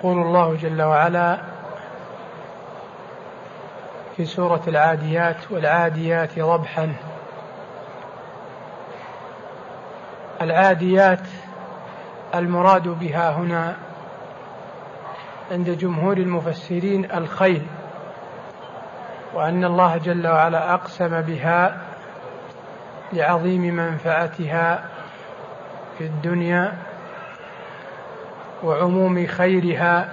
يقول الله جل وعلا في سورة العاديات والعاديات ضبحا العاديات المراد بها هنا عند جمهور المفسرين الخيل وأن الله جل وعلا أقسم بها لعظيم منفعتها في الدنيا وعموم خيرها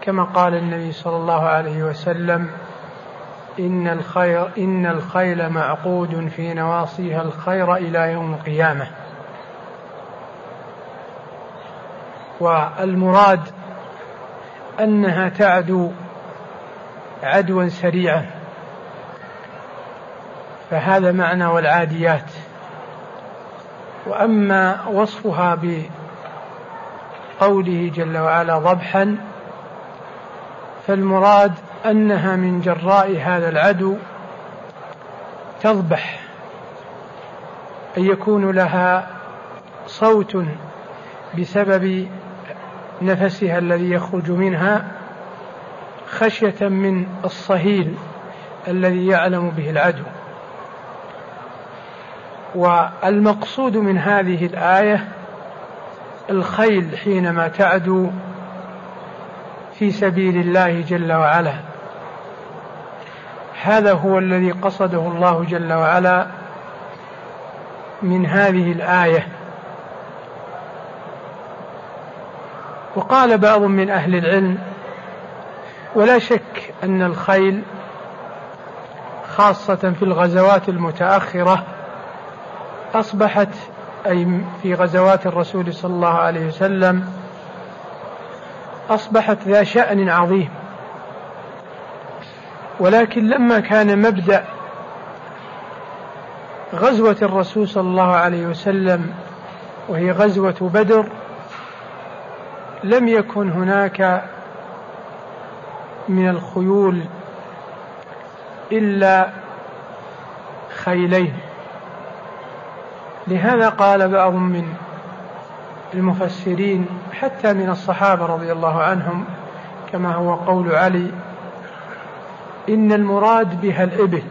كما قال النبي صلى الله عليه وسلم إن الخير إن الخيل معقود في نواصيها الخير إلى يوم القيامة. والمراد أنها تعدو عدوا سريعا. فهذا معنى والعاديات. وأما وصفها بقوله جل وعلا ضبحا فالمراد أنها من جراء هذا العدو تضبح أن يكون لها صوت بسبب نفسها الذي يخرج منها خشية من الصهيل الذي يعلم به العدو. والمقصود من هذه الآية الخيل حينما تعدو في سبيل الله جل وعلا. هذا هو الذي قصده الله جل وعلا من هذه الآية. وقال بعض من أهل العلم ولا شك أن الخيل خاصة في الغزوات المتأخرة أصبحت أي في غزوات الرسول صلى الله عليه وسلم أصبحت ذا شأن عظيم. ولكن لما كان مبدأ غزوة الرسول صلى الله عليه وسلم وهي غزوة بدر لم يكن هناك من الخيول إلا خيلين. لهذا قال بعض من المفسرين حتى من الصحابة رضي الله عنهم كما هو قول علي إن المراد بها الإبل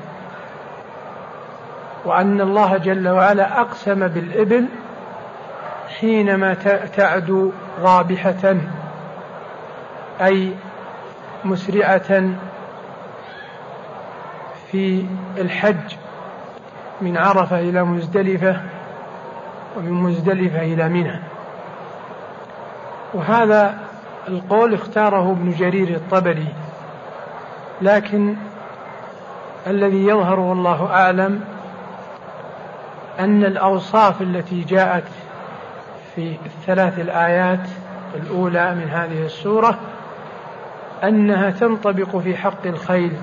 وأن الله جل وعلا أقسم بالإبل حينما تعدو رابحة أي مسرعة في الحج من عرفة إلى مزدلفة. ومن مزدلفة إلى منى. وهذا القول اختاره ابن جرير الطبري. لكن الذي يظهر والله أعلم أن الأوصاف التي جاءت في الثلاث الآيات الأولى من هذه السورة أنها تنطبق في حق الخيل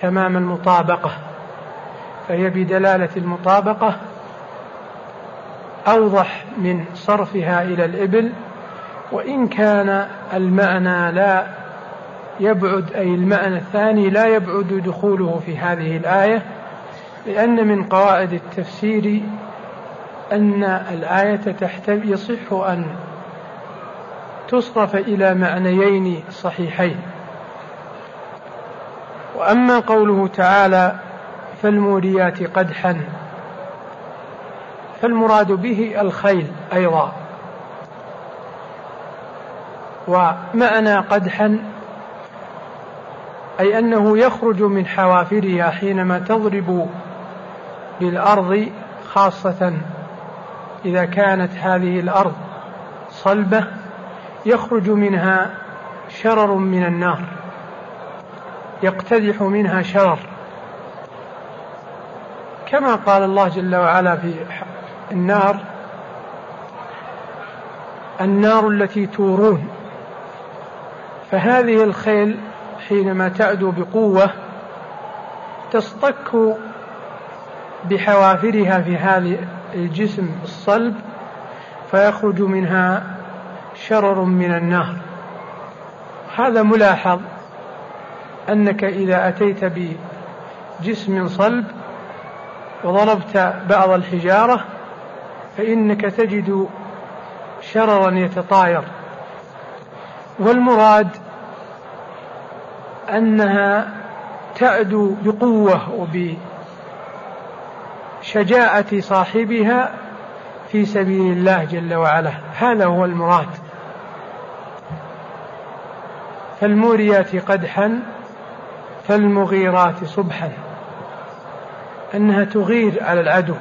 تمام المطابقة فهي بدلالة المطابقة أوضح من صرفها إلى الإبل وإن كان المعنى لا يبعد أي المعنى الثاني لا يبعد دخوله في هذه الآية لأن من قواعد التفسير أن الآية يصح أن تصرف إلى معنيين صحيحين. وأما قوله تعالى فالموريات قدحا فالمراد به الخيل أيضا. ومعنى قدحا أي أنه يخرج من حوافرها حينما تضرب بالأرض خاصة إذا كانت هذه الأرض صلبة يخرج منها شرر من النار يقتدح منها شرر. كما قال الله جل وعلا في النار النار التي تورون. فهذه الخيل حينما تعدو بقوة تصطك بحوافرها في هذا الجسم الصلب فيخرج منها شرر من النار. هذا ملاحظ أنك إذا أتيت بجسم صلب وضربت بعض الحجارة فإنك تجد شررا يتطاير. والمراد أنها تأدو بقوة وبشجاعة صاحبها في سبيل الله جل وعلا. هذا هو المراد. فالموريات قدحا فالمغيرات صبحا. أنها تغير على العدو.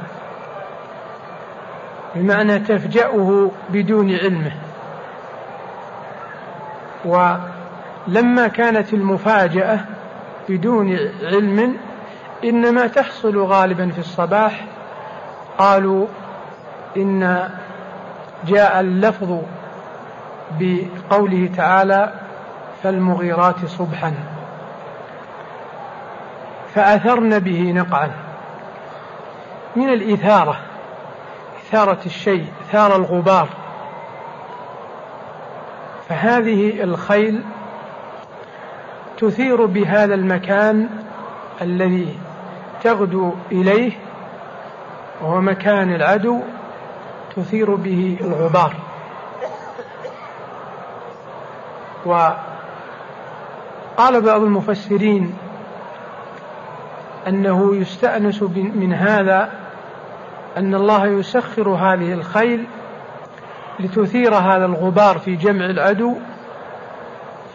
بمعنى تفجأه بدون علمه. ولما كانت المفاجأة بدون علم إنما تحصل غالبا في الصباح. قالوا إن جاء اللفظ بقوله تعالى فالمغيرات صبحا. فأثرن به نقعا. من الإثارة إثارة الشيء إثار الغبار. فهذه الخيل تثير بهذا المكان الذي تغدو إليه وهو مكان العدو تثير به الغبار. وقال بعض المفسرين أنه يستأنس من هذا أن الله يسخر هذه الخيل لتثير هذا الغبار في جمع العدو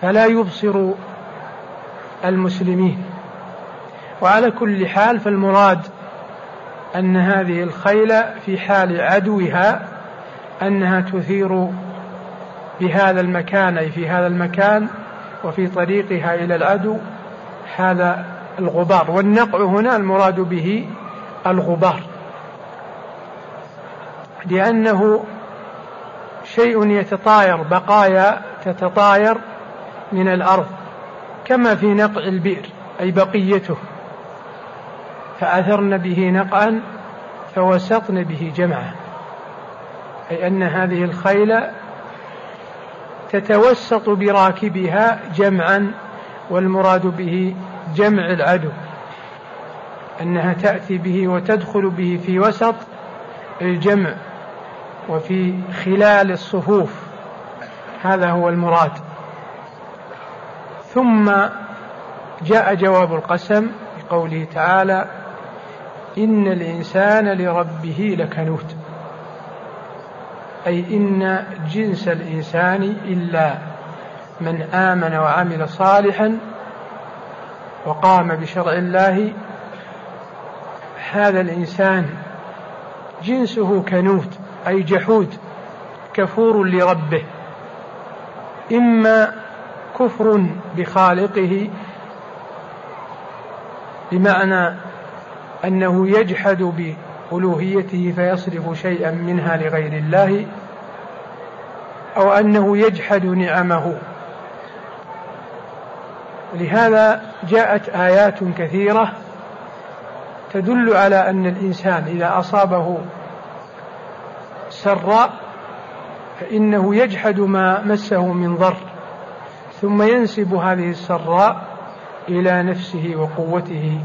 فلا يبصر المسلمين. وعلى كل حال فالمراد أن هذه الخيل في حال عدوها أنها تثير بهذا المكان أي في هذا المكان وفي طريقها إلى العدو هذا الغبار. والنقع هنا المراد به الغبار. لأنه شيء يتطاير بقايا تتطاير من الأرض كما في نقع البئر أي بقيته. فأثرن به نقعا فوسطن به جمعا. أي أن هذه الخيل تتوسط براكبها جمعا والمراد به جمع العدو. أنها تأتي به وتدخل به في وسط الجمع. وفي خلال الصفوف. هذا هو المراد. ثم جاء جواب القسم بقوله تعالى إن الإنسان لربه لكنوت. أي إن جنس الإنسان إلا من آمن وعمل صالحا وقام بشرع الله. هذا الإنسان جنسه كنوت. أي جحود كفور لربه. إما كفر بخالقه بمعنى أنه يجحد بألوهيته فيصرف شيئا منها لغير الله أو أنه يجحد نعمه. لهذا جاءت آيات كثيرة تدل على أن الإنسان إذا أصابه سراء فإنه يجحد ما مسه من ضر ثم ينسب هذه السراء إلى نفسه وقوته.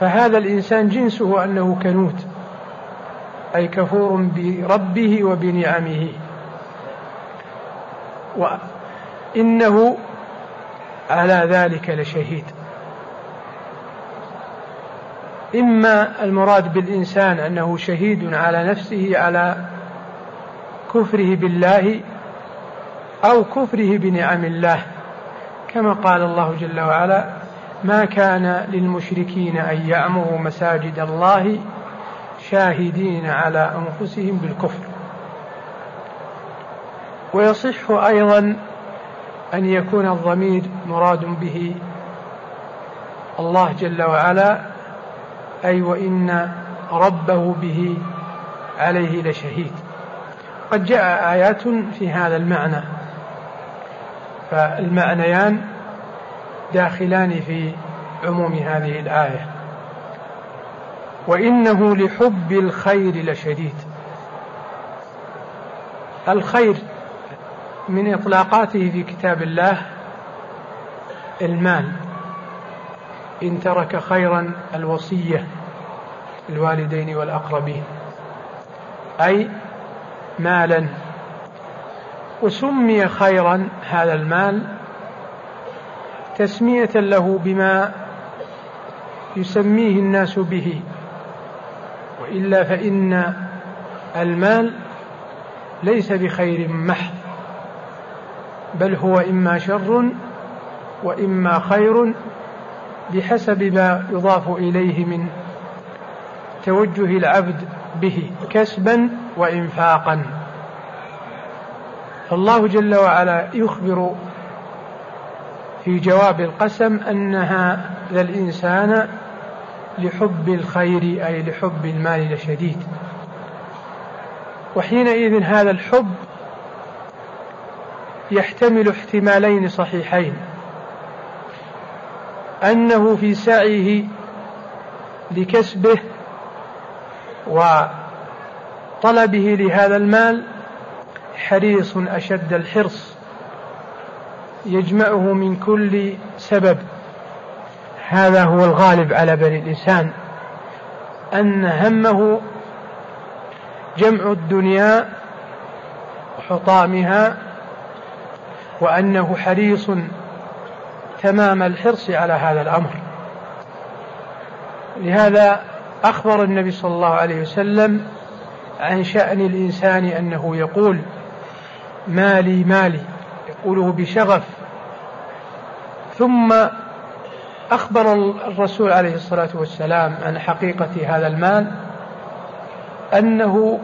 فهذا الإنسان جنسه أنه كنوت أي كفور بربه وبنعمه. وإنه على ذلك لشهيد. إما المراد بالإنسان أنه شهيد على نفسه على كفره بالله أو كفره بنعم الله كما قال الله جل وعلا ما كان للمشركين أن يعمروا مساجد الله شاهدين على أنفسهم بالكفر ويصح أيضا أن يكون الضمير مراد به الله جل وعلا أي وإن ربه به عليه لشهيد. قد جاء آيات في هذا المعنى. فالمعنيان داخلان في عموم هذه الآية. وإنه لحب الخير لشديد. الخير من إطلاقاته في كتاب الله المال. إن ترك خيرا الوصية الوالدين والأقربين. أي مالا. وسمي خيرا هذا المال تسمية له بما يسميه الناس به. وإلا فإن المال ليس بخير محض بل هو إما شر وإما خير بحسب ما يضاف إليه من توجه العبد به كسبا وإنفاقا. فالله جل وعلا يخبر في جواب القسم أن هذا الإنسان لحب الخير أي لحب المال لشديد وحينئذ هذا الحب يحتمل احتمالين صحيحين. أنه في سعيه لكسبه وطلبه لهذا المال حريص أشد الحرص يجمعه من كل سبب. هذا هو الغالب على بني الإنسان أن همه جمع الدنيا وحطامها وأنه حريص تمام الحرص على هذا الأمر. لهذا أخبر النبي صلى الله عليه وسلم عن شأن الإنسان أنه يقول مالي مالي. يقوله بشغف. ثم أخبر الرسول عليه الصلاة والسلام عن حقيقة هذا المال أنه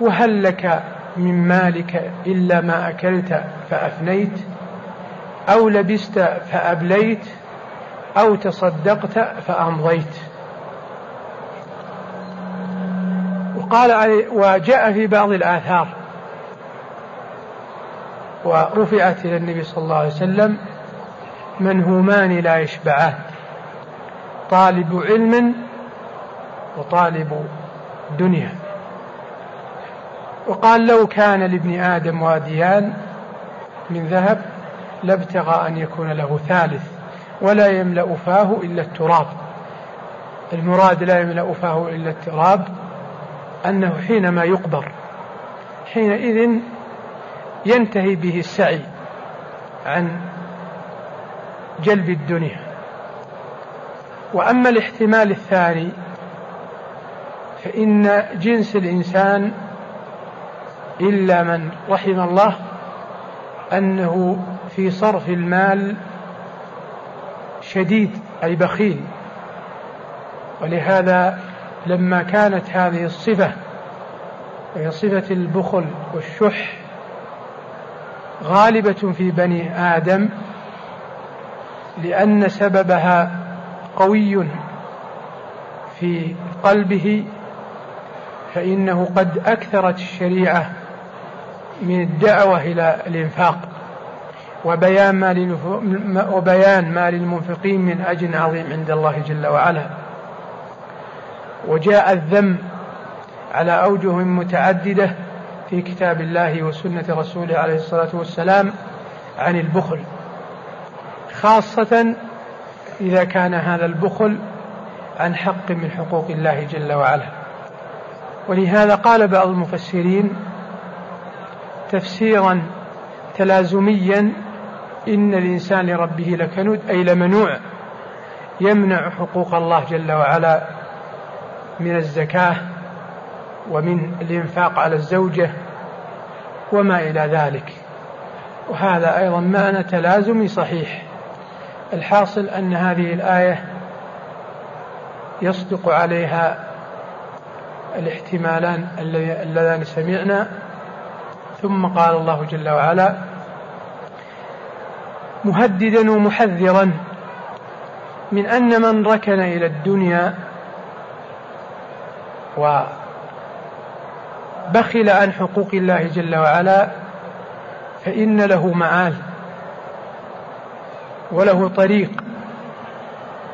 وهل لك من مالك إلا ما أكلت فأفنيت؟ أو لبست فأبليت أو تصدقت فأمضيت. وقال وجاء في بعض الآثار ورفعت إلى النبي صلى الله عليه وسلم منهومان لا يشبعان طالب علم وطالب دنيا. وقال لو كان لابن آدم وأديان من ذهب لابتغى أن يكون له ثالث ولا يملأ فاه إلا التراب. المراد لا يملأ فاه إلا التراب أنه حينما يقبر حينئذ ينتهي به السعي عن جلب الدنيا. وأما الاحتمال الثاني فإن جنس الإنسان إلا من رحم الله أنه في صرف المال شديد أي بخيل. ولهذا لما كانت هذه الصفة وهي صفة البخل والشح غالبة في بني آدم لأن سببها قوي في قلبه فإنه قد أكثرت الشريعة من الدعوة إلى الإنفاق. وبيان ما وبيان ما للمنفقين من أجر عظيم عند الله جل وعلا. وجاء الذم على أوجه متعددة في كتاب الله وسنة رسوله عليه الصلاة والسلام عن البخل. خاصة إذا كان هذا البخل عن حق من حقوق الله جل وعلا. ولهذا قال بعض المفسرين تفسيرا تلازميا إن الإنسان لربه لكنود أي لمنوع يمنع حقوق الله جل وعلا من الزكاة ومن الإنفاق على الزوجة وما إلى ذلك. وهذا أيضا معنى تلازمي صحيح. الحاصل أن هذه الآية يصدق عليها الاحتمالان اللذان سمعنا. ثم قال الله جل وعلا مهددا ومحذرا من أن من ركن إلى الدنيا وبخل عن حقوق الله جل وعلا فإن له معال وله طريق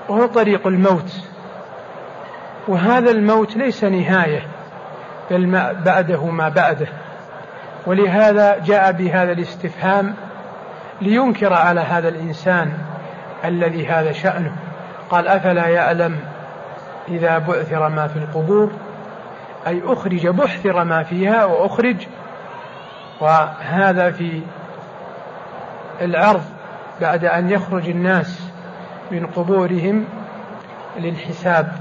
وهو طريق الموت. وهذا الموت ليس نهاية بل ما بعده ما بعده. ولهذا جاء بهذا الاستفهام لينكر على هذا الإنسان الذي هذا شأنه. قال أفلا يعلم إذا بعثر ما في القبور؟ أي أخرج بحثر ما فيها وأخرج. وهذا في العرض بعد أن يخرج الناس من قبورهم للحساب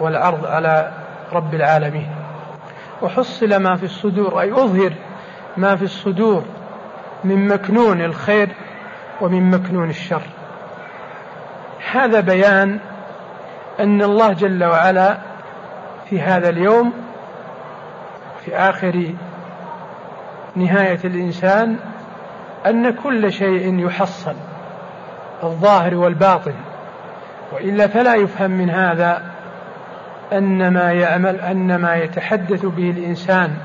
والعرض على رب العالمين. وحصل ما في الصدور أي أظهر ما في الصدور. من مكنون الخير ومن مكنون الشر. هذا بيان أن الله جل وعلا في هذا اليوم في آخر نهاية الإنسان أن كل شيء يحصل الظاهر والباطن. وإلا فلا يفهم من هذا أن ما يعمل أن ما يتحدث به الإنسان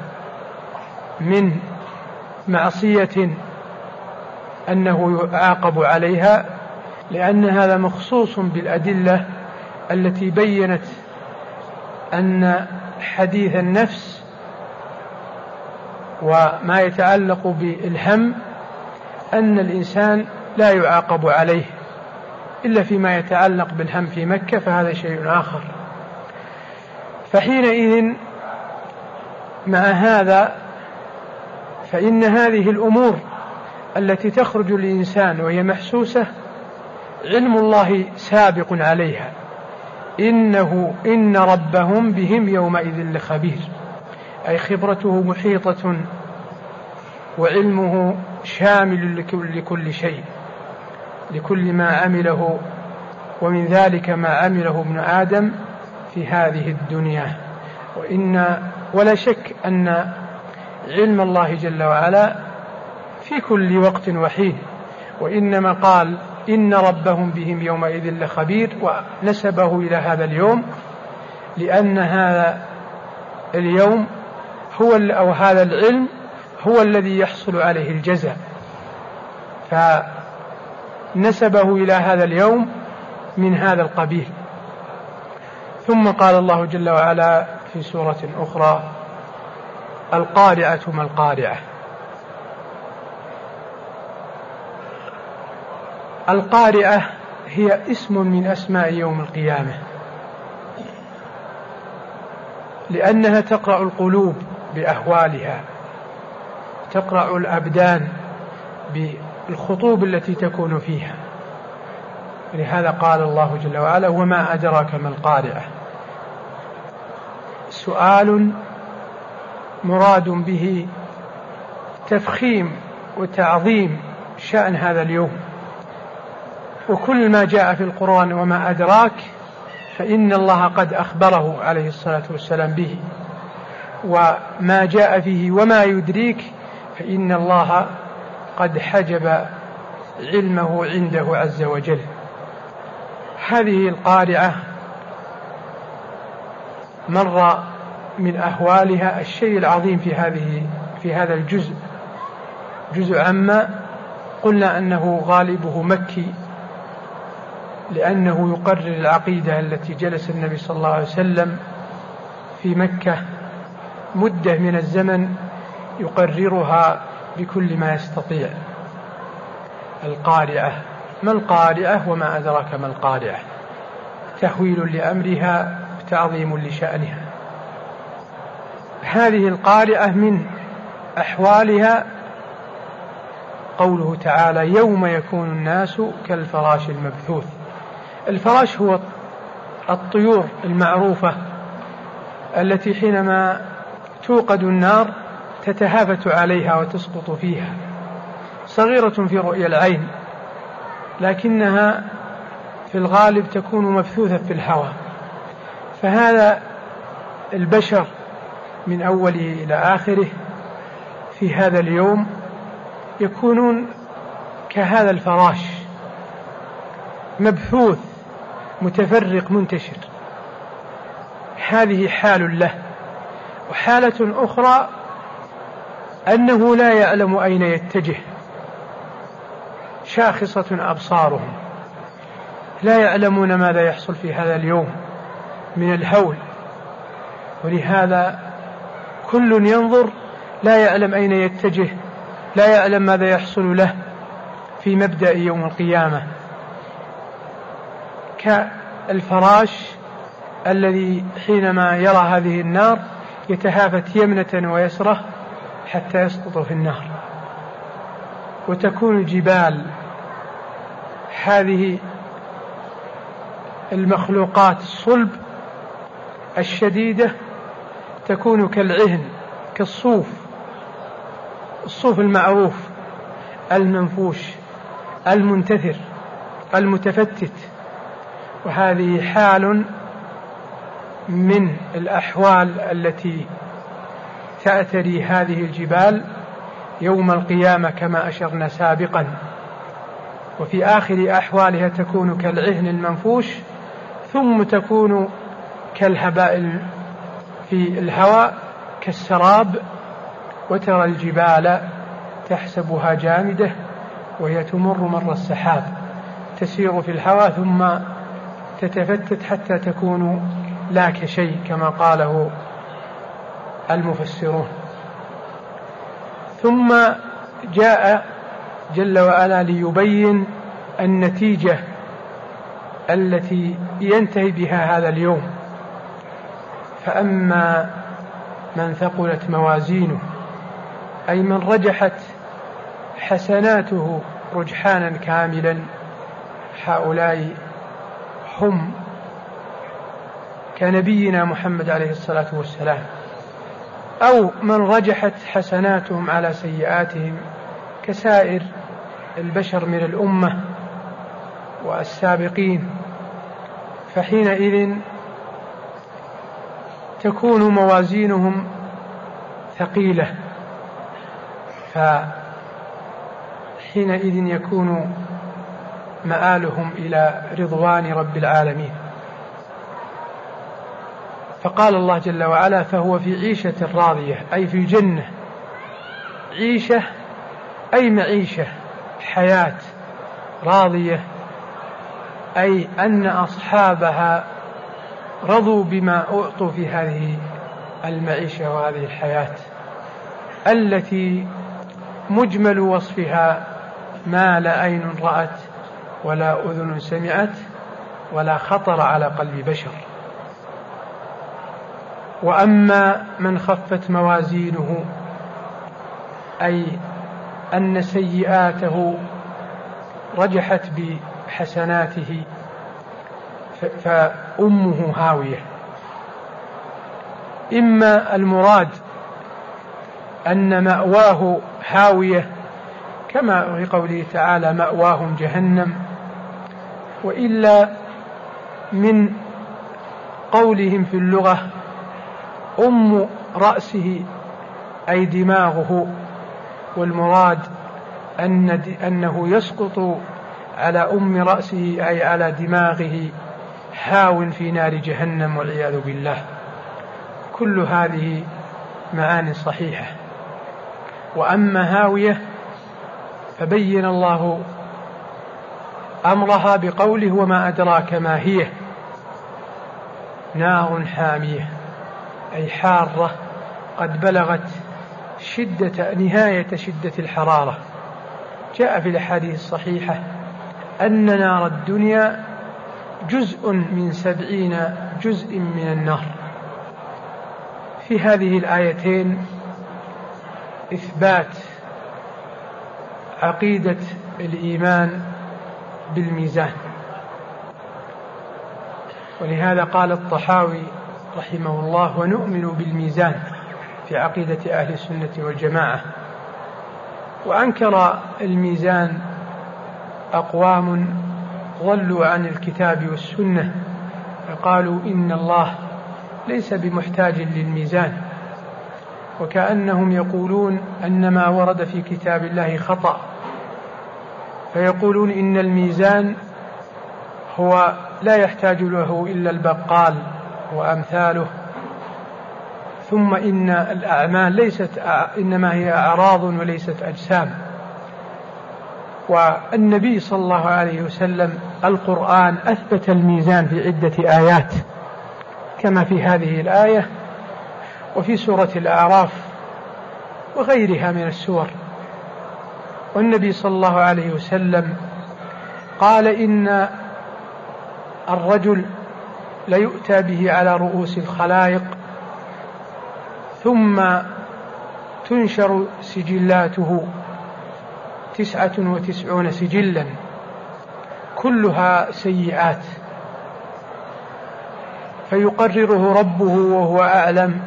من معصية أنه يعاقب عليها لأن هذا مخصوص بالأدلة التي بينت أن حديث النفس وما يتعلق بالهم أن الإنسان لا يعاقب عليه إلا فيما يتعلق بالهم في مكة فهذا شيء آخر. فحينئذ مع هذا فإن هذه الأمور التي تخرج الإنسان وهي محسوسة علم الله سابق عليها. إنه إن ربهم بهم يومئذ لخبير. أي خبرته محيطة وعلمه شامل لكل شيء لكل ما عمله ومن ذلك ما عمله ابن آدم في هذه الدنيا. وإن ولا شك أن علم الله جل وعلا في كل وقت وحين وإنما قال إن ربهم بهم يومئذ لخبير ونسبه إلى هذا اليوم لأن هذا اليوم هو أو هذا العلم هو الذي يحصل عليه الجزاء. فنسبه إلى هذا اليوم من هذا القبيل. ثم قال الله جل وعلا في سورة أخرى القارعة ما القارعة. القارعة هي اسم من أسماء يوم القيامة. لأنها تقرأ القلوب بأهوالها تقرأ الأبدان بالخطوب التي تكون فيها. لهذا قال الله جل وعلا وما أدراك ما القارعة سؤال مراد به تفخيم وتعظيم شأن هذا اليوم. وكل ما جاء في القرآن وما أدراك فإن الله قد أخبره عليه الصلاة والسلام به. وما جاء فيه وما يدريك فإن الله قد حجب علمه عنده عز وجل. هذه القارعة مر من أهوالها الشيء العظيم في هذه في هذا الجزء. جزء عما قلنا أنه غالبه مكي. لأنه يقرر العقيدة التي جلس النبي صلى الله عليه وسلم في مكة مدة من الزمن يقررها بكل ما يستطيع. القارعة ما القارعة وما أدراك ما القارعة تهويل لأمرها تعظيم لشأنها. هذه القارعة من أحوالها قوله تعالى يوم يكون الناس كالفراش المبثوث. الفراش هو الطيور المعروفة التي حينما توقد النار تتهافت عليها وتسقط فيها. صغيرة في رؤيا العين لكنها في الغالب تكون مبثوثة في الهواء. فهذا البشر من أوله إلى آخره في هذا اليوم يكونون كهذا الفراش مبثوث متفرق منتشر. هذه حال له. وحالة أخرى أنه لا يعلم أين يتجه. شاخصة أبصارهم. لا يعلمون ماذا يحصل في هذا اليوم من الهول. ولهذا كل ينظر لا يعلم أين يتجه لا يعلم ماذا يحصل له في مبدأ يوم القيامة. كالفراش الذي حينما يرى هذه النار يتهافت يمنة ويسرة حتى يسقط في النهر. وتكون الجبال هذه المخلوقات الصلب الشديدة تكون كالعهن كالصوف الصوف المعروف المنفوش المنتثر المتفتت. وهذه حال من الأحوال التي تأتري هذه الجبال يوم القيامة كما أشرنا سابقا. وفي آخر أحوالها تكون كالعهن المنفوش ثم تكون كالهباء في الهواء كالسراب وترى الجبال تحسبها جامدة وهي تمر مر السحاب تسير في الهواء ثم تتفتت حتى تكون لا كشيء كما قاله المفسرون. ثم جاء جل وعلا ليبين النتيجة التي ينتهي بها هذا اليوم. فأما من ثقلت موازينه أي من رجحت حسناته رجحانا كاملا هؤلاء هم كنبينا محمد عليه الصلاة والسلام أو من رجحت حسناتهم على سيئاتهم كسائر البشر من الأمة والسابقين فحينئذ تكون موازينهم ثقيلة فحينئذ يكون مآلهم إلى رضوان رب العالمين. فقال الله جل وعلا فهو في عيشة راضية أي في الجنة عيشة أي معيشة؟ حياة راضية أي أن أصحابها رضوا بما أعطوا في هذه المعيشة وهذه الحياة. التي مجمل وصفها ما لا عين رأت ولا أذن سمعت ولا خطر على قلب بشر. وأما من خفت موازينه أي أن سيئاته رجحت بحسناته فأمه هاوية. إما المراد أن مأواه هاوية كما في قوله تعالى مأواهم جهنم وإلا من قولهم في اللغة أم رأسه أي دماغه والمراد أن أنه يسقط على أم رأسه أي على دماغه هاو في نار جهنم والعياذ بالله. كل هذه معاني صحيحة. وأما هاوية فبين الله أمرها بقوله وما أدراك ما هي؟ نار حامية أي حارة قد بلغت شدة نهاية شدة الحرارة. جاء في الأحاديث الصحيحة أن نار الدنيا جزء من سبعين جزء من النار في هذه الآيتين إثبات عقيدة الإيمان بالميزان. ولهذا قال الطحاوي رحمه الله ونؤمن بالميزان في عقيدة أهل السنة والجماعة. وأنكر الميزان أقوام ضلوا عن الكتاب والسنة فقالوا إن الله ليس بمحتاج للميزان وكأنهم يقولون أن ما ورد في كتاب الله خطأ. فيقولون إن الميزان هو لا يحتاج له إلا البقال وأمثاله. ثم إن الأعمال ليست إنما هي أعراض وليست أجسام. والنبي صلى الله عليه وسلم القرآن أثبت الميزان في عدة آيات كما في هذه الآية وفي سورة الأعراف وغيرها من السور. والنبي صلى الله عليه وسلم قال إن الرجل ليؤتى به على رؤوس الخلائق ثم تنشر سجلاته تسعة وتسعون سجلا. كلها سيئات. فيقرره ربه وهو أعلم.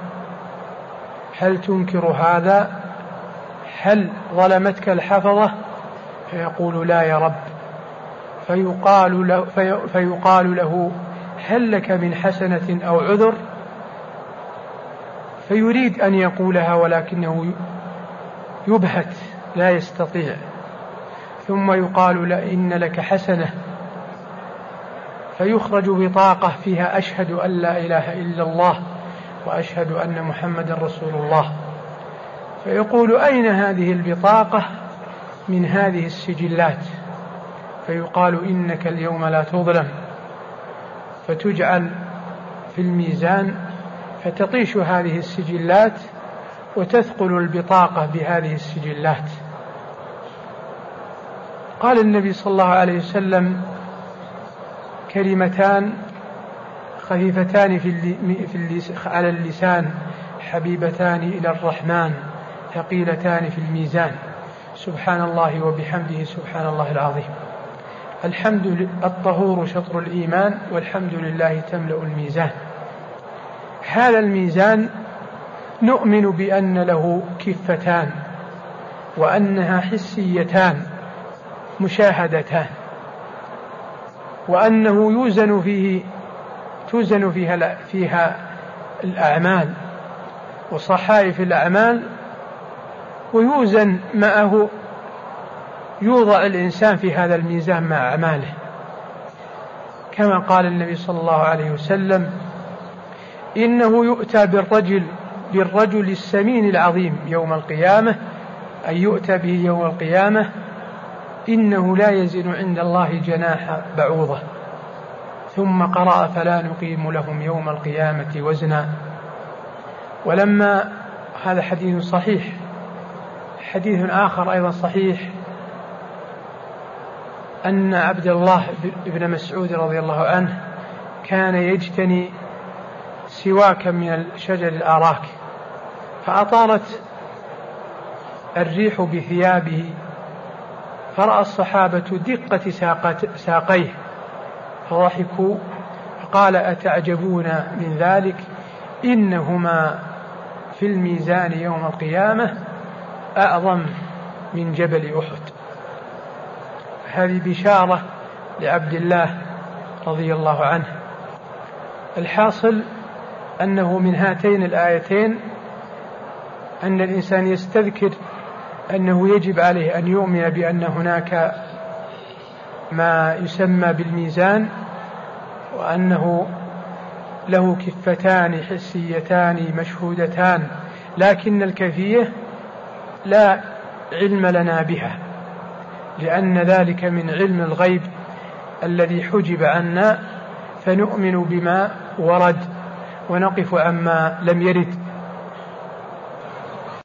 هل تنكر هذا؟ هل ظلمتك الحفظة؟ فيقول لا يا رب. فيقال له, في فيقال له هل لك من حسنة أو عذر؟ فيريد أن يقولها ولكنه يبهت لا يستطيع. ثم يقال إن لك حسنة. فيخرج بطاقة فيها أشهد أن لا إله إلا الله وأشهد أن محمدا رسول الله. فيقول أين هذه البطاقة من هذه السجلات؟ فيقال إنك اليوم لا تظلم. فتجعل في الميزان فتطيش هذه السجلات وتثقل البطاقة بهذه السجلات. قال النبي صلى الله عليه وسلم كلمتان خفيفتان في, على اللسان حبيبتان إلى الرحمن. ثقيلتان في الميزان. سبحان الله وبحمده سبحان الله العظيم. الحمد الطهور شطر الإيمان والحمد لله تملأ الميزان. هذا الميزان نؤمن بأن له كفتان وأنها حسيتان مشاهدتان. وأنه يوزن فيه توزن فيها فيها الأعمال. وصحائف الأعمال ويوزن معه يوضع الإنسان في هذا الميزان مع أعماله. كما قال النبي صلى الله عليه وسلم إنه يؤتى بالرجل بالرجل السمين العظيم يوم القيامة أن يؤتى به يوم القيامة إنه لا يزن عند الله جناح بعوضة. ثم قرأ فلا نقيم لهم يوم القيامة وزنا. ولما هذا حديث صحيح حديث آخر أيضا صحيح أن عبد الله بن مسعود رضي الله عنه كان يجتني سواكا من شجر الآراك فأطارت الريح بثيابه فرأى الصحابة دقة ساقيه فضحكوا فقال أتعجبون من ذلك؟ إنهما في الميزان يوم القيامة أعظم من جبل أحد. هذه بشارة لعبد الله رضي الله عنه. الحاصل أنه من هاتين الآيتين أن الإنسان يستذكر أنه يجب عليه أن يؤمن بأن هناك ما يسمى بالميزان وأنه له كفتان حسيتان مشهودتان. لكن الكيفية لا علم لنا بها لأن ذلك من علم الغيب الذي حجب عنا فنؤمن بما ورد ونقف عما لم يرد.